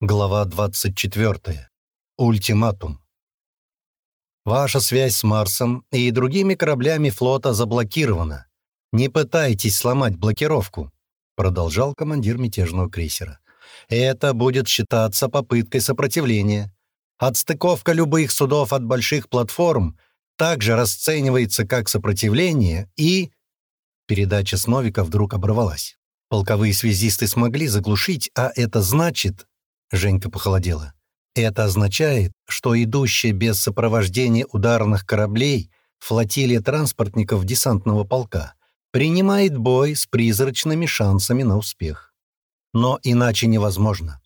Глава 24. Ультиматум. Ваша связь с Марсом и другими кораблями флота заблокирована. Не пытайтесь сломать блокировку, продолжал командир мятежного крейсера. Это будет считаться попыткой сопротивления. Отстыковка любых судов от больших платформ также расценивается как сопротивление и... Передача с Новика вдруг оборвалась. Полковые связисты смогли заглушить, а это значит, Женька похолодела. Это означает, что идущая без сопровождения ударных кораблей флотилия транспортников десантного полка принимает бой с призрачными шансами на успех. Но иначе невозможно.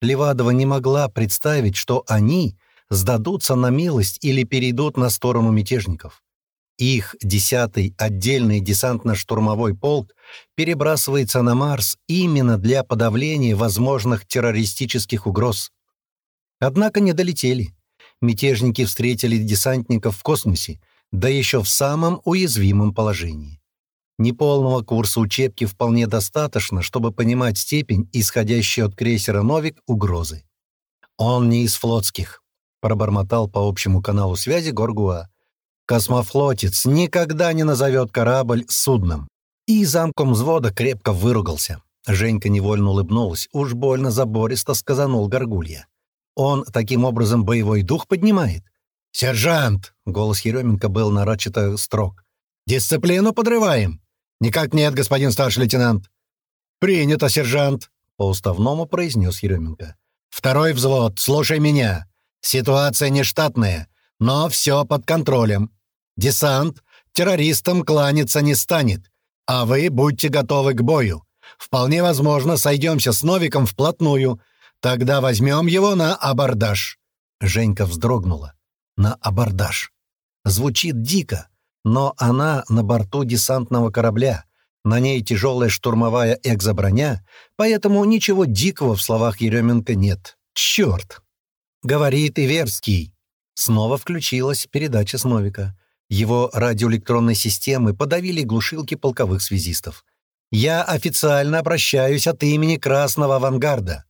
Левадова не могла представить, что они сдадутся на милость или перейдут на сторону мятежников. Их десятый отдельный десантно-штурмовой полк перебрасывается на Марс именно для подавления возможных террористических угроз. Однако не долетели. Мятежники встретили десантников в космосе, да еще в самом уязвимом положении. Неполного курса учебки вполне достаточно, чтобы понимать степень, исходящей от крейсера «Новик», угрозы. «Он не из флотских», — пробормотал по общему каналу связи Горгуа. Космофлотец никогда не назовет корабль судном. И замком взвода крепко выругался. Женька невольно улыбнулась. Уж больно забористо сказанул Горгулья. Он таким образом боевой дух поднимает. «Сержант!» — голос Еременко был нарочито строг. «Дисциплину подрываем!» «Никак нет, господин старший лейтенант!» «Принято, сержант!» — по-уставному произнес Еременко. «Второй взвод, слушай меня. Ситуация нештатная, но все под контролем. Десант террористам кланяться не станет, а вы будьте готовы к бою. Вполне возможно, сойдемся с Новиком вплотную. Тогда возьмем его на абордаж». Женька вздрогнула. «На абордаж». Звучит дико, но она на борту десантного корабля. На ней тяжелая штурмовая экзоброня, поэтому ничего дикого в словах Еременко нет. Черт! Говорит Иверский. Снова включилась передача с Новика. Его радиоэлектронной системы подавили глушилки полковых связистов. «Я официально обращаюсь от имени Красного Авангарда».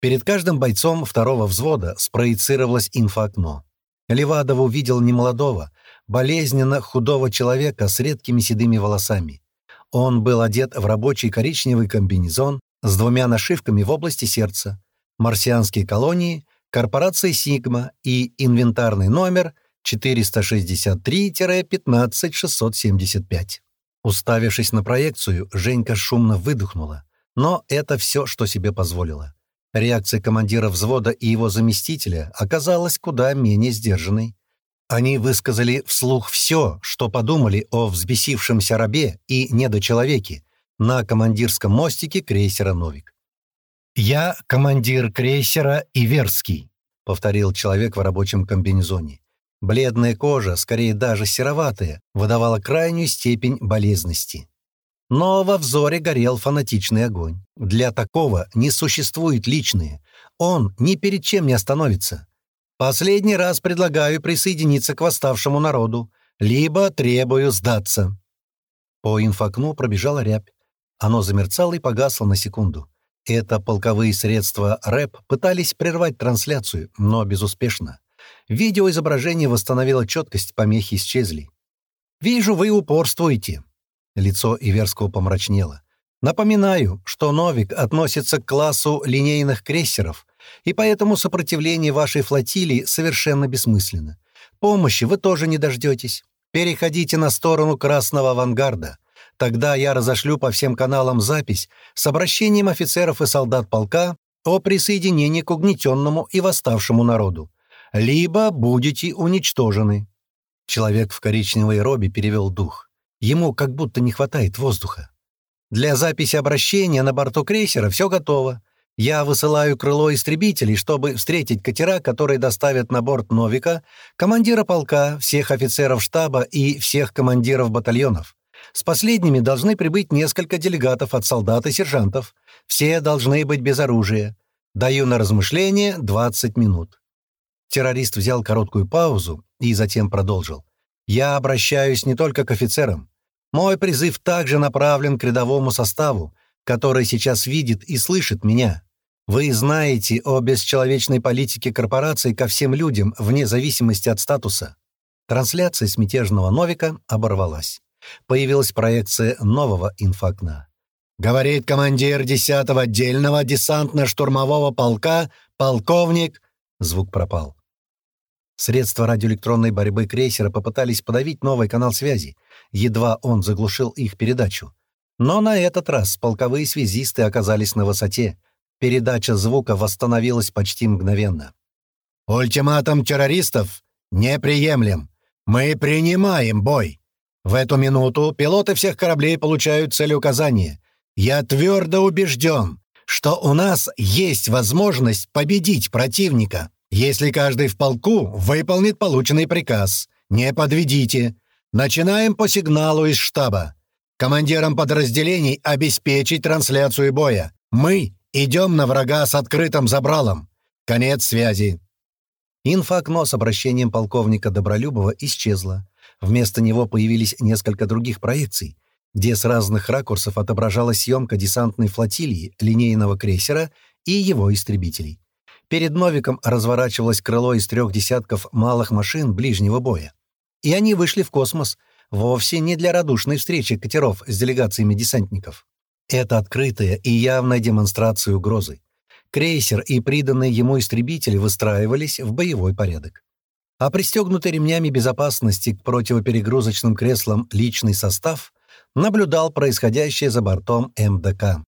Перед каждым бойцом второго взвода спроецировалось инфоокно. Левадов увидел немолодого, болезненно худого человека с редкими седыми волосами. Он был одет в рабочий коричневый комбинезон с двумя нашивками в области сердца, марсианские колонии, корпорация «Сигма» и инвентарный номер 463-15675. Уставившись на проекцию, Женька шумно выдохнула. Но это все, что себе позволила. Реакция командира взвода и его заместителя оказалась куда менее сдержанной. Они высказали вслух все, что подумали о взбесившемся рабе и недочеловеке на командирском мостике крейсера «Новик». «Я командир крейсера Иверский», — повторил человек в рабочем комбинезоне. Бледная кожа, скорее даже сероватая, выдавала крайнюю степень болезности. Но во взоре горел фанатичный огонь. Для такого не существует личные. Он ни перед чем не остановится. Последний раз предлагаю присоединиться к восставшему народу, либо требую сдаться. По инфокну пробежала рябь. Оно замерцало и погасло на секунду. Это полковые средства РЭП пытались прервать трансляцию, но безуспешно. Видеоизображение восстановило четкость, помехи исчезли. «Вижу, вы упорствуете». Лицо Иверского помрачнело. «Напоминаю, что «Новик» относится к классу линейных крейсеров, и поэтому сопротивление вашей флотилии совершенно бессмысленно. Помощи вы тоже не дождетесь. Переходите на сторону Красного Авангарда. Тогда я разошлю по всем каналам запись с обращением офицеров и солдат полка о присоединении к угнетенному и восставшему народу либо будете уничтожены». Человек в коричневой робе перевел дух. Ему как будто не хватает воздуха. «Для записи обращения на борту крейсера все готово. Я высылаю крыло истребителей, чтобы встретить катера, которые доставят на борт Новика, командира полка, всех офицеров штаба и всех командиров батальонов. С последними должны прибыть несколько делегатов от солдат и сержантов. Все должны быть без оружия. Даю на размышление 20 минут. Террорист взял короткую паузу и затем продолжил. «Я обращаюсь не только к офицерам. Мой призыв также направлен к рядовому составу, который сейчас видит и слышит меня. Вы знаете о бесчеловечной политике корпораций ко всем людям, вне зависимости от статуса. Трансляция с мятежного Новика оборвалась. Появилась проекция нового инфокна. Говорит командир 10-го отдельного десантно-штурмового полка, полковник... Звук пропал. Средства радиоэлектронной борьбы крейсера попытались подавить новый канал связи, едва он заглушил их передачу. Но на этот раз полковые связисты оказались на высоте. Передача звука восстановилась почти мгновенно. «Ультиматум террористов неприемлем. Мы принимаем бой. В эту минуту пилоты всех кораблей получают целеуказание. Я твердо убежден, что у нас есть возможность победить противника, если каждый в полку выполнит полученный приказ. Не подведите. Начинаем по сигналу из штаба. Командирам подразделений обеспечить трансляцию боя. Мы идем на врага с открытым забралом. Конец связи». Инфоокно с обращением полковника Добролюбова исчезло. Вместо него появились несколько других проекций, где с разных ракурсов отображалась съемка десантной флотилии, линейного крейсера и его истребителей. Перед Новиком разворачивалось крыло из трех десятков малых машин ближнего боя. И они вышли в космос — Вовсе не для радушной встречи катеров с делегациями десантников. Это открытая и явная демонстрация угрозы. Крейсер и приданные ему истребители выстраивались в боевой порядок. А пристегнутый ремнями безопасности к противоперегрузочным креслам личный состав наблюдал происходящее за бортом МДК.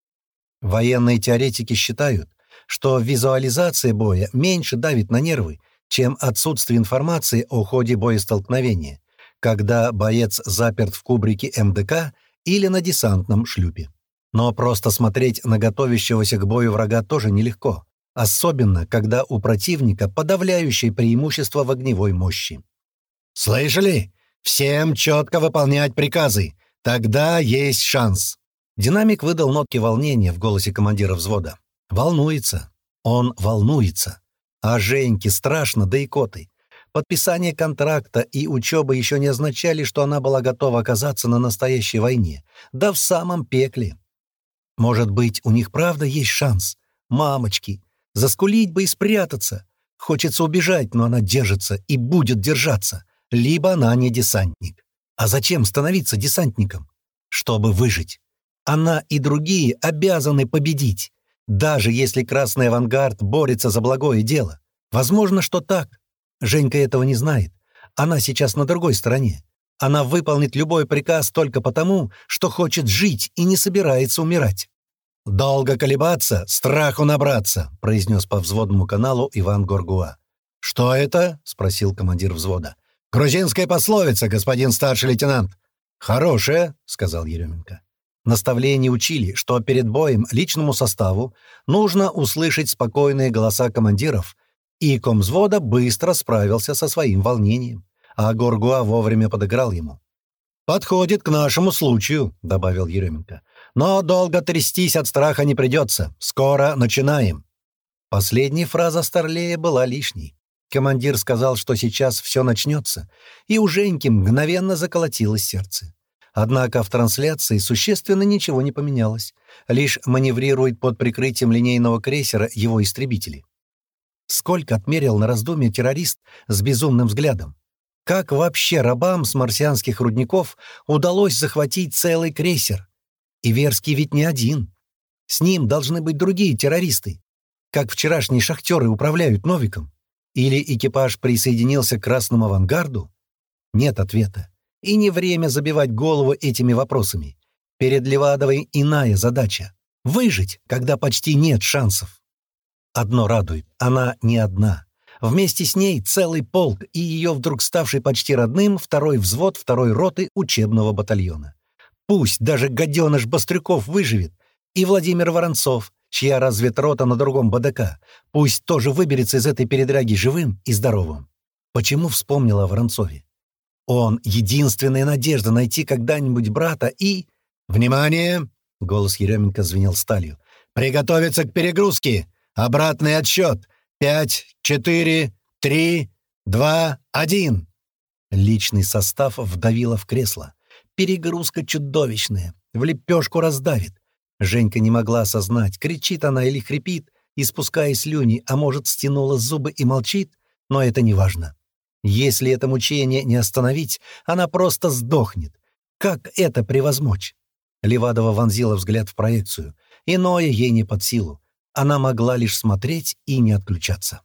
Военные теоретики считают, что визуализация боя меньше давит на нервы, чем отсутствие информации о ходе боестолкновения, когда боец заперт в кубрике МДК или на десантном шлюпе. Но просто смотреть на готовящегося к бою врага тоже нелегко, особенно когда у противника подавляющее преимущество в огневой мощи. «Слышали? Всем четко выполнять приказы. Тогда есть шанс». Динамик выдал нотки волнения в голосе командира взвода. «Волнуется. Он волнуется. А Женьке страшно, да и коты. Подписание контракта и учеба еще не означали, что она была готова оказаться на настоящей войне, да в самом пекле. Может быть, у них правда есть шанс? Мамочки, заскулить бы и спрятаться. Хочется убежать, но она держится и будет держаться. Либо она не десантник. А зачем становиться десантником? Чтобы выжить. Она и другие обязаны победить, даже если Красный Авангард борется за благое дело. Возможно, что так. Женька этого не знает. Она сейчас на другой стороне. Она выполнит любой приказ только потому, что хочет жить и не собирается умирать. «Долго колебаться, страху набраться», — произнес по взводному каналу Иван Горгуа. «Что это?» — спросил командир взвода. «Грузинская пословица, господин старший лейтенант». «Хорошая», — сказал Еременко. Наставления учили, что перед боем личному составу нужно услышать спокойные голоса командиров и комзвода быстро справился со своим волнением, а Горгуа вовремя подыграл ему. «Подходит к нашему случаю», — добавил Еременко. «Но долго трястись от страха не придется. Скоро начинаем». Последняя фраза Старлея была лишней. Командир сказал, что сейчас все начнется, и у Женьки мгновенно заколотилось сердце. Однако в трансляции существенно ничего не поменялось. Лишь маневрирует под прикрытием линейного крейсера его истребители. Сколько отмерил на раздумье террорист с безумным взглядом? Как вообще рабам с марсианских рудников удалось захватить целый крейсер? Иверский ведь не один. С ним должны быть другие террористы. Как вчерашние шахтеры управляют Новиком? Или экипаж присоединился к Красному авангарду? Нет ответа. И не время забивать голову этими вопросами. Перед Левадовой иная задача — выжить, когда почти нет шансов. Одно радует — она не одна. Вместе с ней целый полк и ее вдруг ставший почти родным второй взвод второй роты учебного батальона. Пусть даже гаденыш Бастрюков выживет, и Владимир Воронцов, чья разведрота на другом БДК, пусть тоже выберется из этой передряги живым и здоровым. Почему вспомнила о Воронцове? Он — единственная надежда найти когда-нибудь брата и... «Внимание!» — голос Еременко звенел сталью. «Приготовиться к перегрузке! Обратный отсчет. Пять, четыре, три, два, один. Личный состав вдавило в кресло. Перегрузка чудовищная. В лепешку раздавит. Женька не могла осознать, кричит она или хрипит, испуская слюни, а может, стянула зубы и молчит, но это не важно. Если это мучение не остановить, она просто сдохнет. Как это превозмочь? Левадова вонзила взгляд в проекцию. Иное ей не под силу. Она могла лишь смотреть и не отключаться.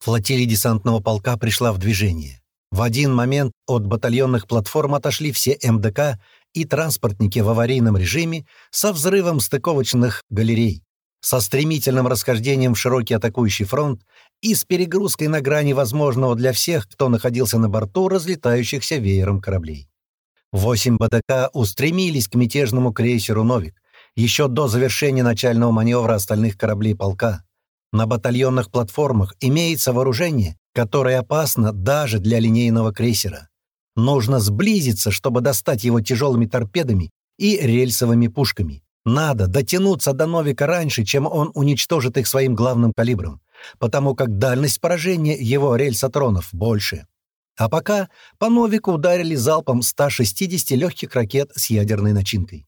Флотилия десантного полка пришла в движение. В один момент от батальонных платформ отошли все МДК и транспортники в аварийном режиме со взрывом стыковочных галерей, со стремительным расхождением в широкий атакующий фронт и с перегрузкой на грани возможного для всех, кто находился на борту разлетающихся веером кораблей. Восемь БТК устремились к мятежному крейсеру «Новик» еще до завершения начального маневра остальных кораблей полка. На батальонных платформах имеется вооружение, которое опасно даже для линейного крейсера. Нужно сблизиться, чтобы достать его тяжелыми торпедами и рельсовыми пушками. Надо дотянуться до Новика раньше, чем он уничтожит их своим главным калибром, потому как дальность поражения его рельсотронов больше. А пока по Новику ударили залпом 160 легких ракет с ядерной начинкой.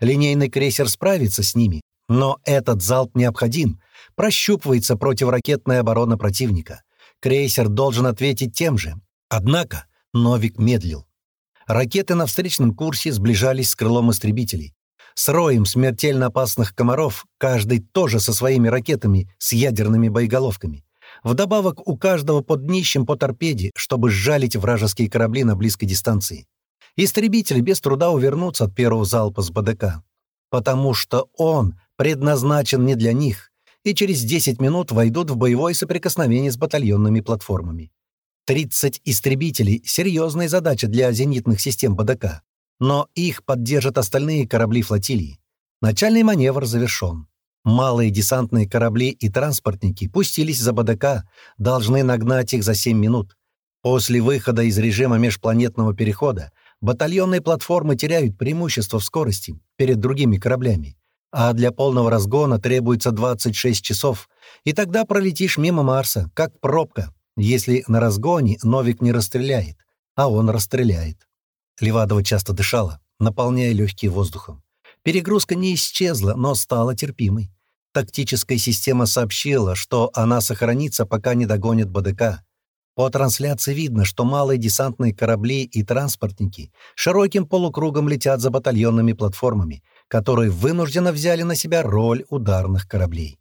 Линейный крейсер справится с ними, но этот залп необходим, прощупывается противоракетная оборона противника. Крейсер должен ответить тем же. Однако Новик медлил. Ракеты на встречном курсе сближались с крылом истребителей. С роем смертельно опасных комаров, каждый тоже со своими ракетами с ядерными боеголовками. Вдобавок у каждого под днищем по торпеде, чтобы сжалить вражеские корабли на близкой дистанции. Истребители без труда увернутся от первого залпа с БДК, потому что он предназначен не для них, и через 10 минут войдут в боевое соприкосновение с батальонными платформами. 30 истребителей — серьезная задача для зенитных систем БДК, но их поддержат остальные корабли флотилии. Начальный маневр завершен. Малые десантные корабли и транспортники пустились за БДК, должны нагнать их за 7 минут. После выхода из режима межпланетного перехода батальонные платформы теряют преимущество в скорости перед другими кораблями, а для полного разгона требуется 26 часов, и тогда пролетишь мимо Марса, как пробка, если на разгоне Новик не расстреляет, а он расстреляет. Левадова часто дышала, наполняя легкие воздухом. Перегрузка не исчезла, но стала терпимой. Тактическая система сообщила, что она сохранится, пока не догонит БДК. По трансляции видно, что малые десантные корабли и транспортники широким полукругом летят за батальонными платформами, которые вынужденно взяли на себя роль ударных кораблей.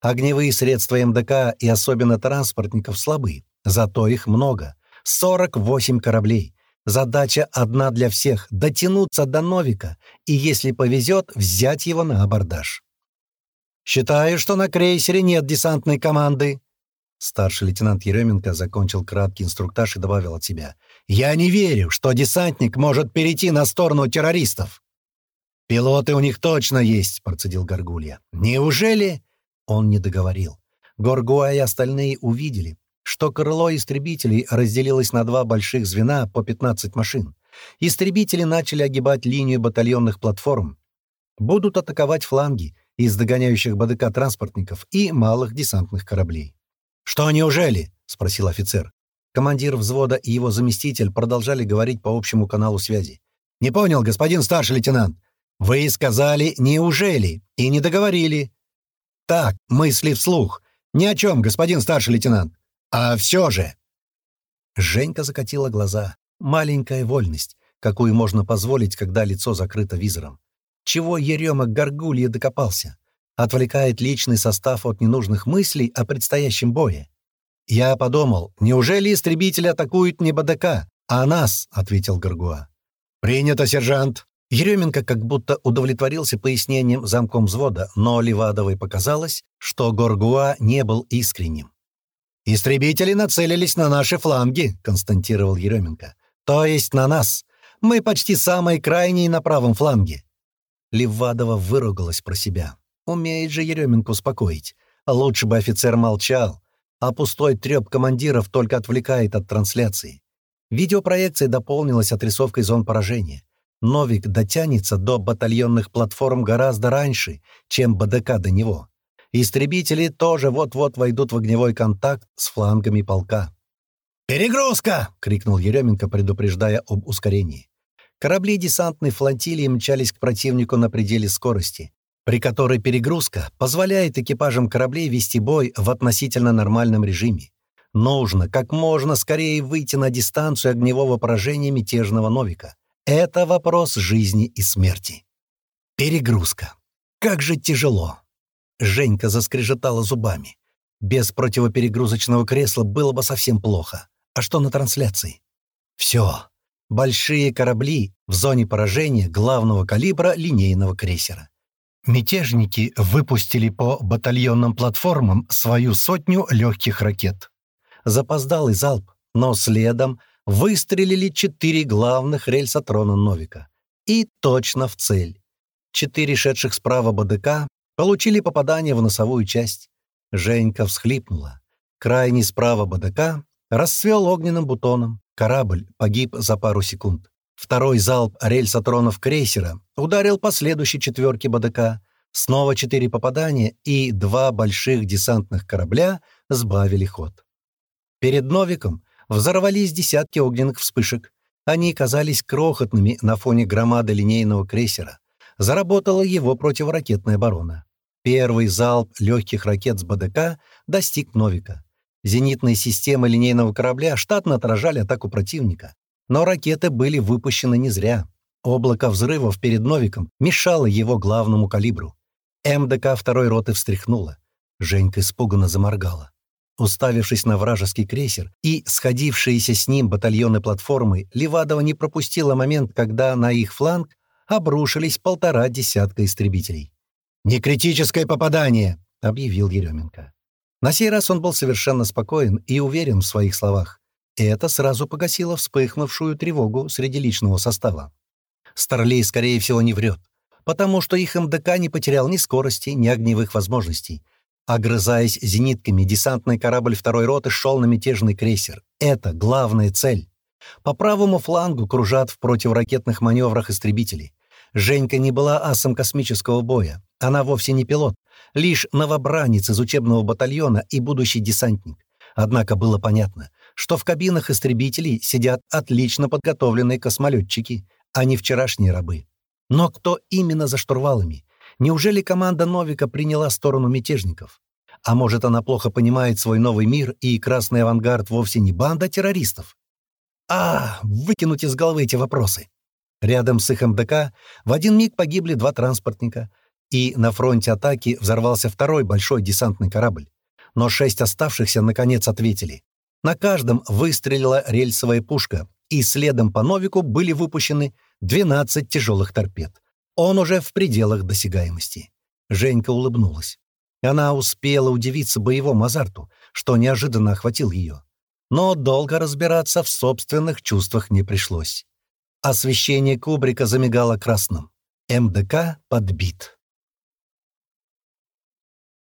Огневые средства МДК и особенно транспортников слабы, зато их много — 48 кораблей. Задача одна для всех — дотянуться до Новика и, если повезет, взять его на абордаж. «Считаю, что на крейсере нет десантной команды». Старший лейтенант Еременко закончил краткий инструктаж и добавил от себя. «Я не верю, что десантник может перейти на сторону террористов». «Пилоты у них точно есть», — процедил Горгулья. «Неужели?» Он не договорил. Горгуа и остальные увидели, что крыло истребителей разделилось на два больших звена по 15 машин. Истребители начали огибать линию батальонных платформ. Будут атаковать фланги, из догоняющих БДК транспортников и малых десантных кораблей. «Что неужели?» — спросил офицер. Командир взвода и его заместитель продолжали говорить по общему каналу связи. «Не понял, господин старший лейтенант. Вы сказали «неужели» и не договорили». «Так, мысли вслух. Ни о чем, господин старший лейтенант. А все же...» Женька закатила глаза. Маленькая вольность, какую можно позволить, когда лицо закрыто визором. Чего Ерема Горгулья докопался? Отвлекает личный состав от ненужных мыслей о предстоящем бое. «Я подумал, неужели истребители атакуют не БДК, а нас?» — ответил Горгуа. «Принято, сержант!» Еременко как будто удовлетворился пояснением замком взвода, но Левадовой показалось, что Горгуа не был искренним. «Истребители нацелились на наши фланги», — константировал Еременко. «То есть на нас. Мы почти самые крайние на правом фланге. Левадова выругалась про себя. Умеет же Еременко успокоить. Лучше бы офицер молчал, а пустой трёп командиров только отвлекает от трансляции. Видеопроекция дополнилась отрисовкой зон поражения. Новик дотянется до батальонных платформ гораздо раньше, чем БДК до него. Истребители тоже вот-вот войдут в огневой контакт с флангами полка. «Перегрузка!» — крикнул Еременко, предупреждая об ускорении. Корабли десантной флотилии мчались к противнику на пределе скорости. при которой перегрузка позволяет экипажам кораблей вести бой в относительно нормальном режиме. Нужно как можно скорее выйти на дистанцию огневого поражения мятежного Новика. Это вопрос жизни и смерти. Перегрузка. Как же тяжело. Женька заскрежетала зубами. Без противоперегрузочного кресла было бы совсем плохо. А что на трансляции? Все. Большие корабли в зоне поражения главного калибра линейного крейсера. Мятежники выпустили по батальонным платформам свою сотню легких ракет. Запоздалый залп, но следом выстрелили четыре главных рельсотрона Новика. И точно в цель. Четыре шедших справа БДК получили попадание в носовую часть. Женька всхлипнула. Крайний справа БДК расцвел огненным бутоном. Корабль погиб за пару секунд. Второй залп рельсотронов крейсера ударил по следующей четверке БДК. Снова четыре попадания, и два больших десантных корабля сбавили ход. Перед Новиком взорвались десятки огненных вспышек. Они казались крохотными на фоне громады линейного крейсера заработала его противоракетная оборона. Первый залп легких ракет с БДК достиг Новика. Зенитные системы линейного корабля штатно отражали атаку противника. Но ракеты были выпущены не зря. Облако взрывов перед Новиком мешало его главному калибру. МДК второй роты встряхнула. Женька испуганно заморгала. Уставившись на вражеский крейсер и сходившиеся с ним батальоны платформы, Левадова не пропустила момент, когда на их фланг обрушились полтора десятка истребителей. «Не критическое попадание!» — объявил Еременко. На сей раз он был совершенно спокоен и уверен в своих словах. И это сразу погасило вспыхнувшую тревогу среди личного состава. Старлей, скорее всего, не врет, потому что их МДК не потерял ни скорости, ни огневых возможностей. Огрызаясь зенитками, десантный корабль второй роты шел на мятежный крейсер. Это главная цель. По правому флангу кружат в противоракетных маневрах истребители. Женька не была асом космического боя. Она вовсе не пилот, лишь новобранец из учебного батальона и будущий десантник. Однако было понятно, что в кабинах истребителей сидят отлично подготовленные космолетчики, а не вчерашние рабы. Но кто именно за штурвалами? Неужели команда Новика приняла сторону мятежников? А может, она плохо понимает свой новый мир, и Красный Авангард вовсе не банда террористов? А, выкинуть из головы эти вопросы. Рядом с их МДК в один миг погибли два транспортника, и на фронте атаки взорвался второй большой десантный корабль. Но шесть оставшихся наконец ответили. На каждом выстрелила рельсовая пушка, и следом по Новику были выпущены 12 тяжелых торпед. Он уже в пределах досягаемости. Женька улыбнулась. Она успела удивиться боевому азарту, что неожиданно охватил ее но долго разбираться в собственных чувствах не пришлось. Освещение кубрика замигало красным. МДК подбит.